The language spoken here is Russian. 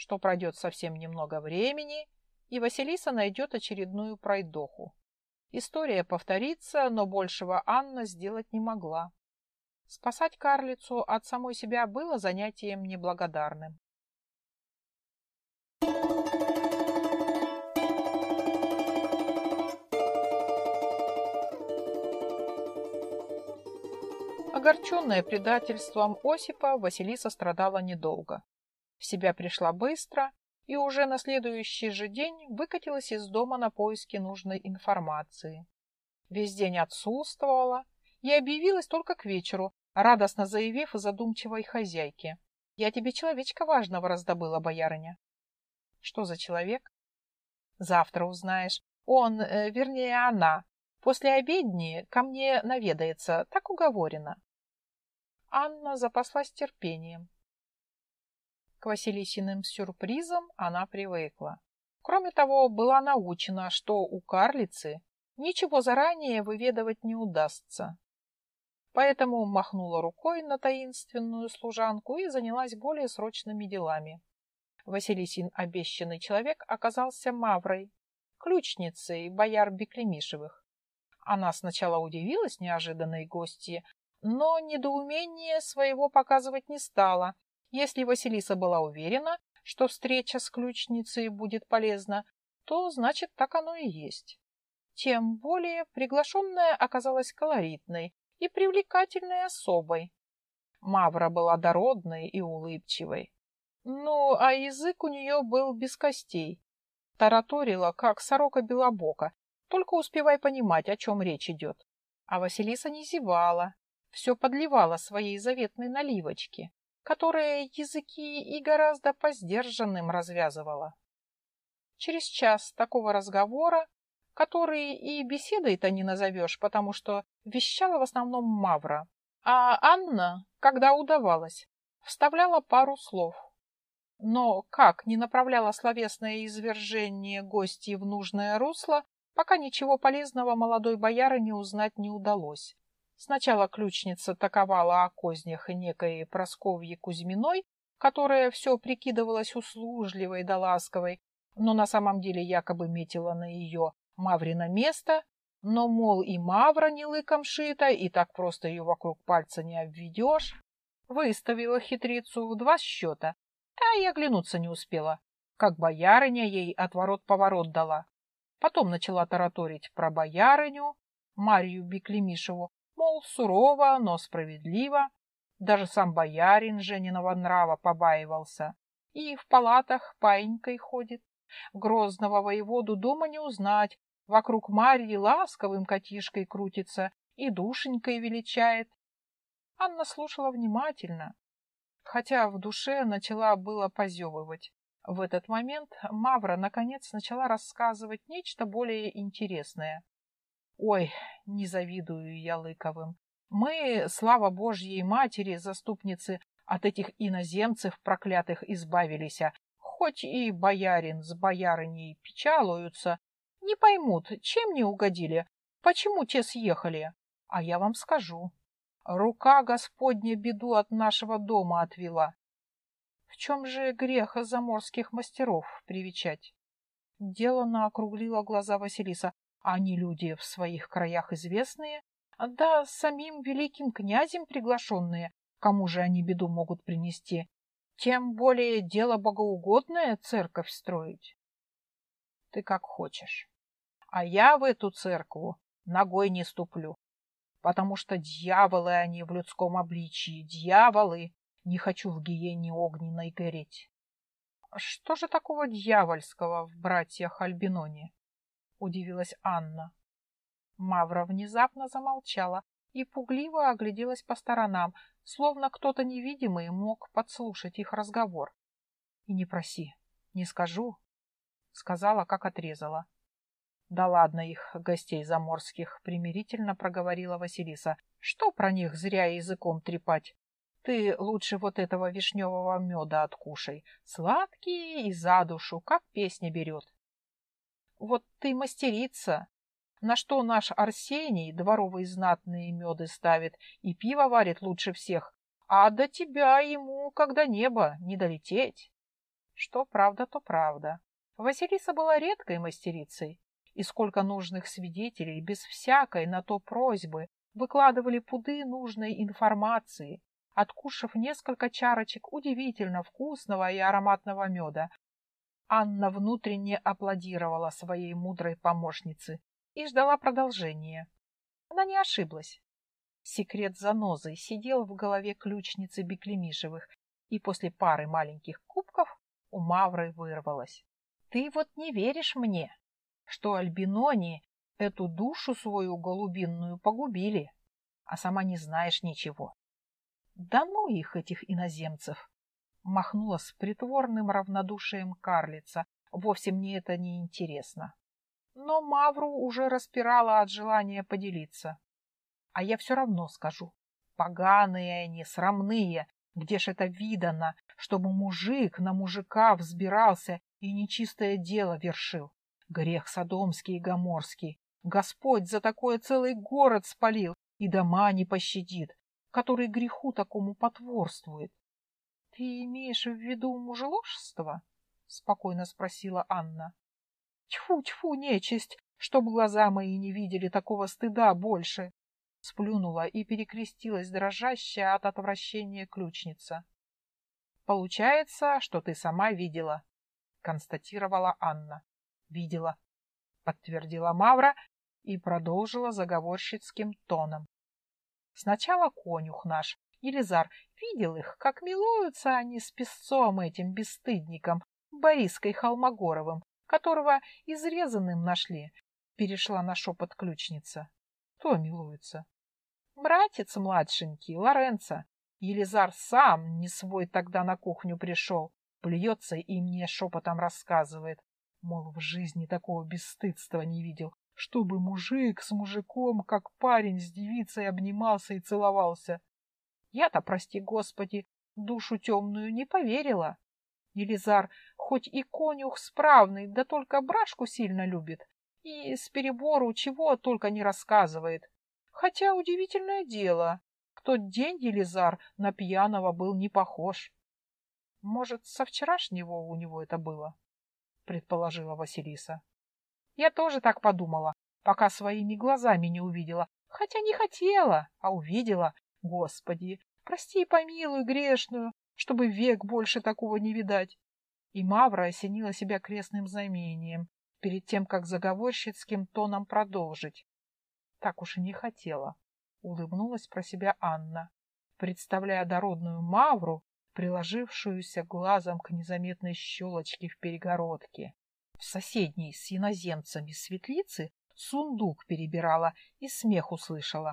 что пройдет совсем немного времени, и Василиса найдет очередную пройдоху. История повторится, но большего Анна сделать не могла. Спасать карлицу от самой себя было занятием неблагодарным. Огорченная предательством Осипа, Василиса страдала недолго. В себя пришла быстро и уже на следующий же день выкатилась из дома на поиски нужной информации. Весь день отсутствовала и объявилась только к вечеру, радостно заявив задумчивой хозяйке. «Я тебе человечка важного раздобыла, боярыня». «Что за человек?» «Завтра узнаешь. Он, э, вернее, она, после обедни ко мне наведается, так уговорено». Анна запаслась терпением. К Василисиным сюрпризам она привыкла. Кроме того, была научена, что у карлицы ничего заранее выведывать не удастся. Поэтому махнула рукой на таинственную служанку и занялась более срочными делами. Василисин обещанный человек оказался Маврой, ключницей бояр Беклемишевых. Она сначала удивилась неожиданной гости, но недоумение своего показывать не стала. Если Василиса была уверена, что встреча с ключницей будет полезна, то значит так оно и есть. Тем более приглашенная оказалась колоритной и привлекательной особой. Мавра была дородной и улыбчивой. Ну, а язык у нее был без костей. Тараторила, как сорока белобока, только успевай понимать, о чем речь идет. А Василиса не зевала, все подливала своей заветной наливочки, которая языки и гораздо по сдержанным развязывала. Через час такого разговора, который и беседой-то не назовешь, потому что вещала в основном Мавра, а Анна, когда удавалось, вставляла пару слов. Но как не направляла словесное извержение гостей в нужное русло, пока ничего полезного молодой бояры не узнать не удалось. Сначала ключница таковала о кознях некой Просковьи Кузьминой, которая все прикидывалась услужливой да ласковой, но на самом деле якобы метила на ее Маврина место, но, мол, и Мавра не лыком шита, и так просто ее вокруг пальца не обведешь. Выставила хитрицу в два счета, а и оглянуться не успела, как боярыня ей отворот-поворот дала. Потом начала тараторить про боярыню, Марию Беклемишеву, Мол, сурово, но справедливо. Даже сам боярин Жениного нрава побаивался. И в палатах паинькой ходит. Грозного воеводу дома не узнать. Вокруг Марьи ласковым котишкой крутится и душенькой величает. Анна слушала внимательно, хотя в душе начала было позевывать. В этот момент Мавра наконец начала рассказывать нечто более интересное. Ой, не завидую я Лыковым. Мы, слава Божьей Матери, заступницы, от этих иноземцев проклятых избавились, а хоть и боярин с боярыней печалуются, не поймут, чем не угодили, почему те съехали. А я вам скажу, рука Господня беду от нашего дома отвела. В чем же грех заморских мастеров привечать? Делано округлила глаза Василиса. Они люди в своих краях известные, да самим великим князем приглашенные, кому же они беду могут принести. Тем более дело богоугодное церковь строить. Ты как хочешь. А я в эту церкву ногой не ступлю, потому что дьяволы они в людском обличии, дьяволы. Не хочу в гиене огненной гореть. Что же такого дьявольского в братьях Альбиноне? Удивилась Анна. Мавра внезапно замолчала и пугливо огляделась по сторонам, словно кто-то невидимый мог подслушать их разговор. И не проси, не скажу, сказала, как отрезала. Да ладно их, гостей заморских, примирительно проговорила Василиса. Что про них зря языком трепать? Ты лучше вот этого вишневого меда откушай. Сладкий и за душу, как песня берет. Вот ты мастерица, на что наш Арсений дворовые знатные меды ставит и пиво варит лучше всех, а до тебя ему, когда небо, не долететь. Что правда, то правда. Василиса была редкой мастерицей, и сколько нужных свидетелей без всякой на то просьбы выкладывали пуды нужной информации, откушав несколько чарочек удивительно вкусного и ароматного меда. Анна внутренне аплодировала своей мудрой помощнице и ждала продолжения. Она не ошиблась. Секрет занозы сидел в голове ключницы Беклемишевых, и после пары маленьких кубков у Мавры вырвалось. «Ты вот не веришь мне, что Альбинони эту душу свою голубинную погубили, а сама не знаешь ничего. Да ну их, этих иноземцев!» Махнула с притворным равнодушием карлица. Вовсе мне это не интересно. Но Мавру уже распирала от желания поделиться. А я все равно скажу. Поганые они, срамные. Где ж это видано, чтобы мужик на мужика взбирался и нечистое дело вершил? Грех содомский и гоморский. Господь за такое целый город спалил и дома не пощадит, который греху такому потворствует. — Ты имеешь в виду мужеложество? — спокойно спросила Анна. — Тьфу-тьфу, нечисть, чтоб глаза мои не видели такого стыда больше! Сплюнула и перекрестилась дрожащая от отвращения ключница. — Получается, что ты сама видела, — констатировала Анна. — Видела, — подтвердила Мавра и продолжила заговорщицким тоном. Сначала конюх наш, Елизар, видел их, как милуются они с песцом этим бесстыдником, Бориской Холмогоровым, которого изрезанным нашли, перешла на шепот ключница. Кто милуется? Братец младшенький, Лоренцо. Елизар сам не свой тогда на кухню пришел, плюется и мне шепотом рассказывает. Мол, в жизни такого бесстыдства не видел, чтобы мужик с мужиком, как парень с девицей, обнимался и целовался. Я-то, прости господи, душу темную не поверила. Елизар, хоть и конюх справный, да только брашку сильно любит, и с перебору чего только не рассказывает. Хотя удивительное дело, в тот день Елизар на пьяного был не похож. Может, со вчерашнего у него это было? Предположила Василиса. Я тоже так подумала, пока своими глазами не увидела. Хотя не хотела, а увидела. Господи, прости и помилуй грешную, чтобы век больше такого не видать. И Мавра осенила себя крестным знамением, перед тем, как заговорщицким тоном продолжить. Так уж и не хотела, улыбнулась про себя Анна, представляя дородную Мавру, приложившуюся глазом к незаметной щелочке в перегородке. В соседней с иноземцами светлицы сундук перебирала и смех услышала.